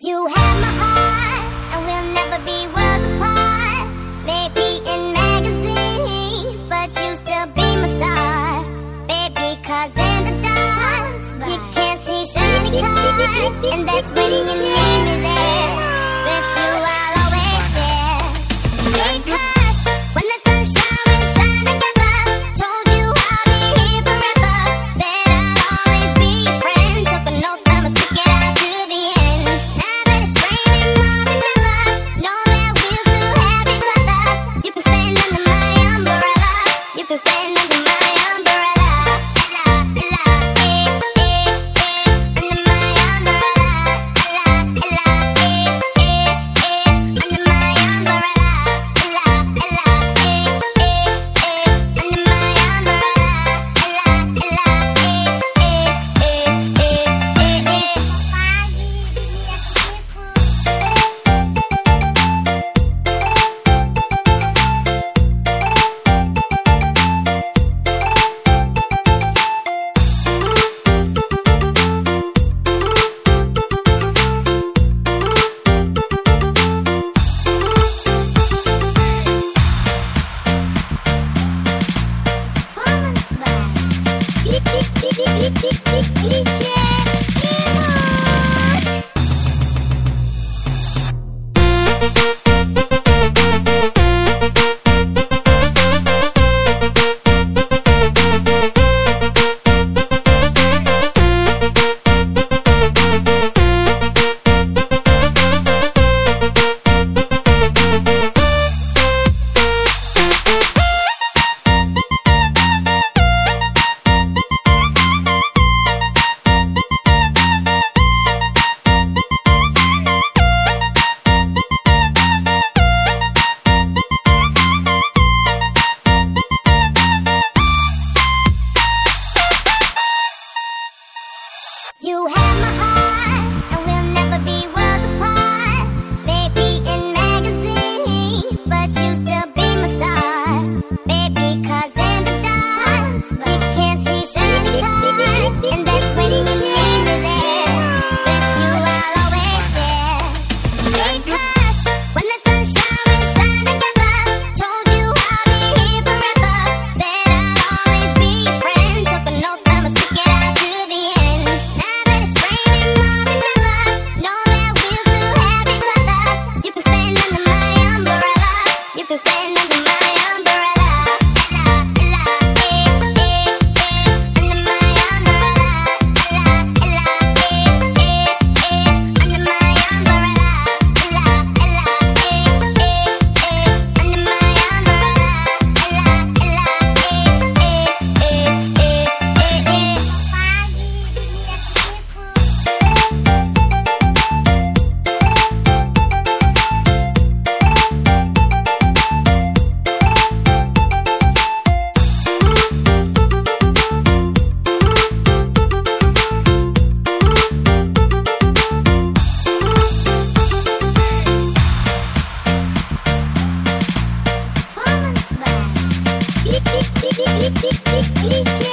You have my heart, You have my heart. Clique, clique, clique.